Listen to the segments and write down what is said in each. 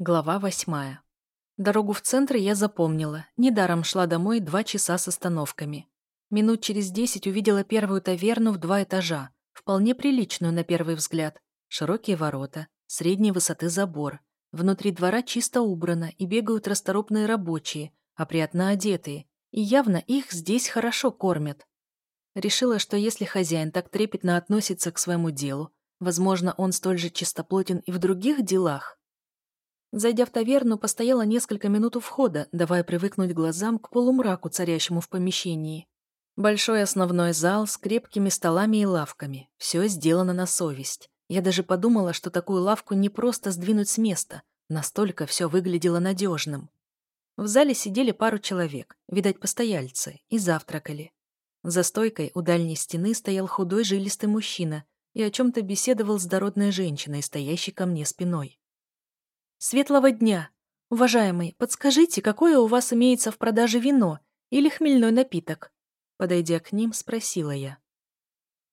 Глава восьмая. Дорогу в центр я запомнила. Недаром шла домой два часа с остановками. Минут через десять увидела первую таверну в два этажа. Вполне приличную на первый взгляд. Широкие ворота, средней высоты забор. Внутри двора чисто убрано и бегают расторопные рабочие, опрятно одетые. И явно их здесь хорошо кормят. Решила, что если хозяин так трепетно относится к своему делу, возможно, он столь же чистоплотен и в других делах. Зайдя в таверну, постояла несколько минут у входа, давая привыкнуть глазам к полумраку, царящему в помещении. Большой основной зал с крепкими столами и лавками. Все сделано на совесть. Я даже подумала, что такую лавку не просто сдвинуть с места. Настолько все выглядело надежным. В зале сидели пару человек, видать, постояльцы, и завтракали. За стойкой у дальней стены стоял худой жилистый мужчина и о чем-то беседовал с дородной женщиной, стоящей ко мне спиной. «Светлого дня! Уважаемый, подскажите, какое у вас имеется в продаже вино или хмельной напиток?» Подойдя к ним, спросила я.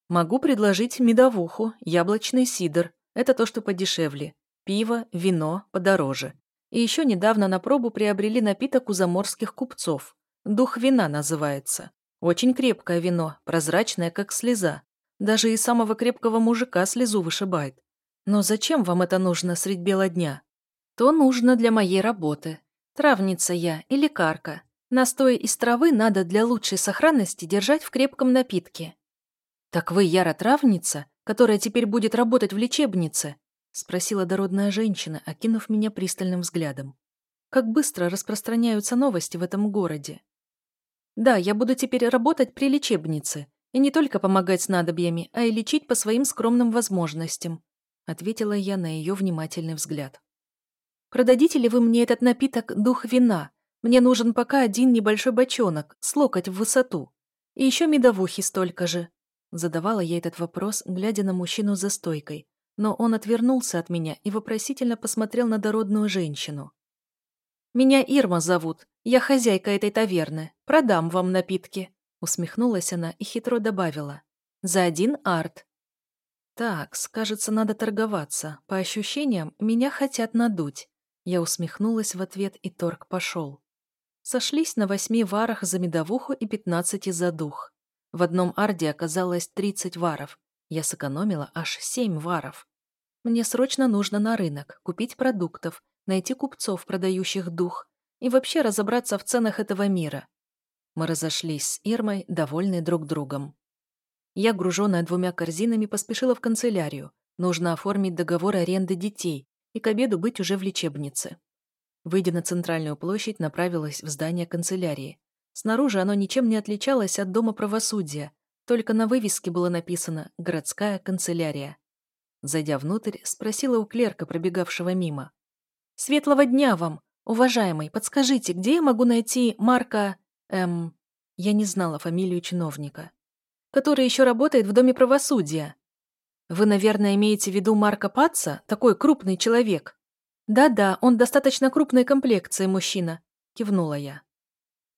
«Могу предложить медовуху, яблочный сидр. Это то, что подешевле. Пиво, вино подороже. И еще недавно на пробу приобрели напиток у заморских купцов. Дух вина называется. Очень крепкое вино, прозрачное, как слеза. Даже и самого крепкого мужика слезу вышибает. Но зачем вам это нужно средь бела дня?» То нужно для моей работы. Травница я и лекарка. Настой из травы надо для лучшей сохранности держать в крепком напитке. «Так вы Яра травница, которая теперь будет работать в лечебнице?» спросила дородная женщина, окинув меня пристальным взглядом. «Как быстро распространяются новости в этом городе?» «Да, я буду теперь работать при лечебнице, и не только помогать с надобьями, а и лечить по своим скромным возможностям», ответила я на ее внимательный взгляд. Продадите ли вы мне этот напиток «Дух вина»? Мне нужен пока один небольшой бочонок, с локоть в высоту. И еще медовухи столько же». Задавала я этот вопрос, глядя на мужчину за стойкой. Но он отвернулся от меня и вопросительно посмотрел на дородную женщину. «Меня Ирма зовут. Я хозяйка этой таверны. Продам вам напитки». Усмехнулась она и хитро добавила. «За один арт». «Так, кажется, надо торговаться. По ощущениям, меня хотят надуть. Я усмехнулась в ответ, и торг пошел. Сошлись на восьми варах за медовуху и пятнадцати за дух. В одном арде оказалось тридцать варов. Я сэкономила аж семь варов. Мне срочно нужно на рынок, купить продуктов, найти купцов, продающих дух, и вообще разобраться в ценах этого мира. Мы разошлись с Ирмой, довольные друг другом. Я, груженная двумя корзинами, поспешила в канцелярию. Нужно оформить договор аренды детей, и к обеду быть уже в лечебнице. Выйдя на центральную площадь, направилась в здание канцелярии. Снаружи оно ничем не отличалось от Дома правосудия, только на вывеске было написано «Городская канцелярия». Зайдя внутрь, спросила у клерка, пробегавшего мимо. «Светлого дня вам! Уважаемый, подскажите, где я могу найти Марка... Эм... Я не знала фамилию чиновника. Который еще работает в Доме правосудия. Вы, наверное, имеете в виду Марка Патца? Такой крупный человек. Да-да, он достаточно крупной комплекции мужчина, кивнула я.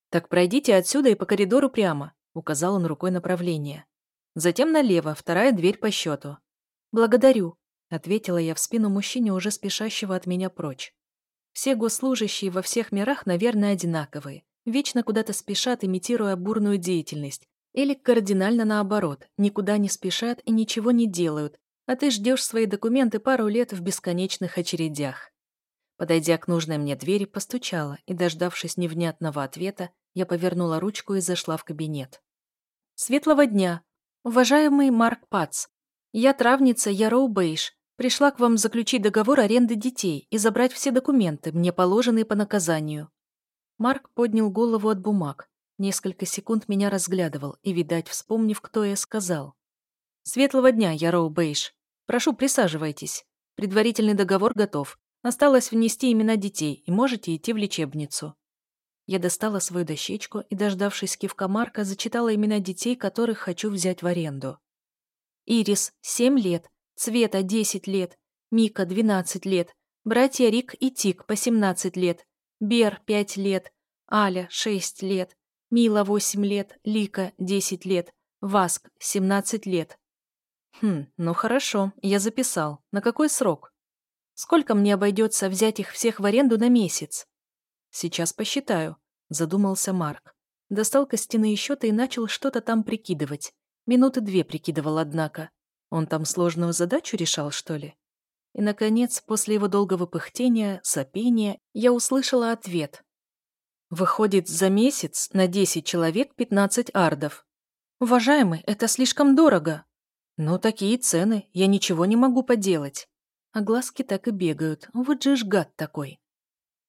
Так пройдите отсюда и по коридору прямо, указал он рукой направление. Затем налево, вторая дверь по счету. Благодарю, ответила я в спину мужчине, уже спешащего от меня прочь. Все госслужащие во всех мирах, наверное, одинаковые. Вечно куда-то спешат, имитируя бурную деятельность, или кардинально наоборот, никуда не спешат и ничего не делают, а ты ждешь свои документы пару лет в бесконечных очередях. Подойдя к нужной мне двери, постучала, и, дождавшись невнятного ответа, я повернула ручку и зашла в кабинет. «Светлого дня! Уважаемый Марк Пац, я травница Яроу Бейш, пришла к вам заключить договор аренды детей и забрать все документы, мне положенные по наказанию». Марк поднял голову от бумаг, Несколько секунд меня разглядывал и, видать, вспомнив, кто я сказал. «Светлого дня, Яроу Бейш. Прошу, присаживайтесь. Предварительный договор готов. Осталось внести имена детей, и можете идти в лечебницу». Я достала свою дощечку и, дождавшись кивка Марка, зачитала имена детей, которых хочу взять в аренду. Ирис – 7 лет, Цвета – 10 лет, Мика – 12 лет, братья Рик и Тик – по 17 лет, Бер – 5 лет, Аля – 6 лет, Мила 8 лет, Лика 10 лет, Васк 17 лет. Хм, ну хорошо, я записал. На какой срок? Сколько мне обойдется взять их всех в аренду на месяц? Сейчас посчитаю, задумался Марк. Достал костяные счеты и начал что-то там прикидывать. Минуты две прикидывал, однако. Он там сложную задачу решал, что ли? И, наконец, после его долгого пыхтения, сопения, я услышала ответ. Выходит, за месяц на 10 человек 15 ардов. Уважаемый, это слишком дорого. Ну, такие цены, я ничего не могу поделать. А глазки так и бегают, вот же ж гад такой.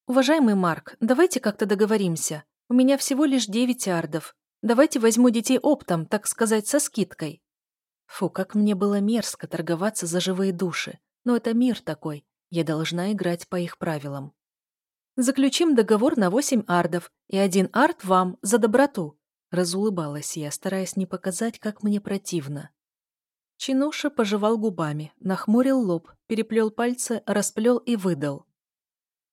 Уважаемый Марк, давайте как-то договоримся. У меня всего лишь 9 ардов. Давайте возьму детей оптом, так сказать, со скидкой. Фу, как мне было мерзко торговаться за живые души. Но это мир такой, я должна играть по их правилам. Заключим договор на восемь ардов, и один ард вам за доброту. Разулыбалась я, стараясь не показать, как мне противно. Чинуша пожевал губами, нахмурил лоб, переплел пальцы, расплел и выдал.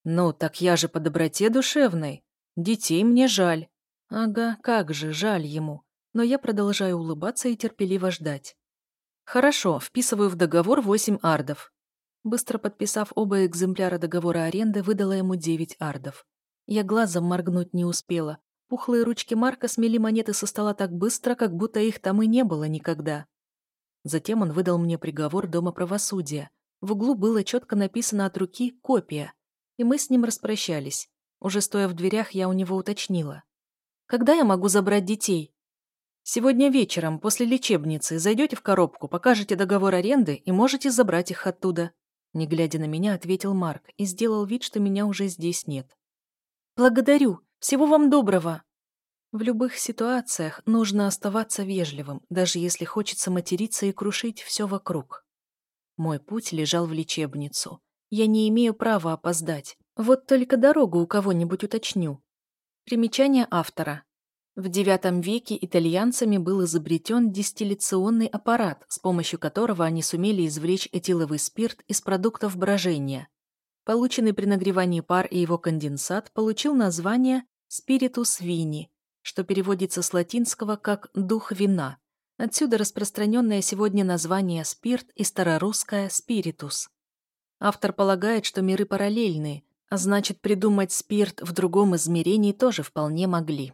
«Ну, так я же по доброте душевной. Детей мне жаль». «Ага, как же, жаль ему». Но я продолжаю улыбаться и терпеливо ждать. «Хорошо, вписываю в договор восемь ардов. Быстро подписав оба экземпляра договора аренды, выдала ему девять ардов. Я глазом моргнуть не успела. Пухлые ручки Марка смели монеты со стола так быстро, как будто их там и не было никогда. Затем он выдал мне приговор Дома правосудия. В углу было четко написано от руки «Копия». И мы с ним распрощались. Уже стоя в дверях, я у него уточнила. «Когда я могу забрать детей?» «Сегодня вечером, после лечебницы, зайдете в коробку, покажете договор аренды и можете забрать их оттуда», не глядя на меня, ответил Марк и сделал вид, что меня уже здесь нет. «Благодарю! Всего вам доброго!» В любых ситуациях нужно оставаться вежливым, даже если хочется материться и крушить все вокруг. Мой путь лежал в лечебницу. Я не имею права опоздать. Вот только дорогу у кого-нибудь уточню. Примечание автора. В IX веке итальянцами был изобретен дистилляционный аппарат, с помощью которого они сумели извлечь этиловый спирт из продуктов брожения. Полученный при нагревании пар и его конденсат получил название «спиритус вини», что переводится с латинского как «дух вина». Отсюда распространенное сегодня название «спирт» и старорусское «спиритус». Автор полагает, что миры параллельные, а значит, придумать спирт в другом измерении тоже вполне могли.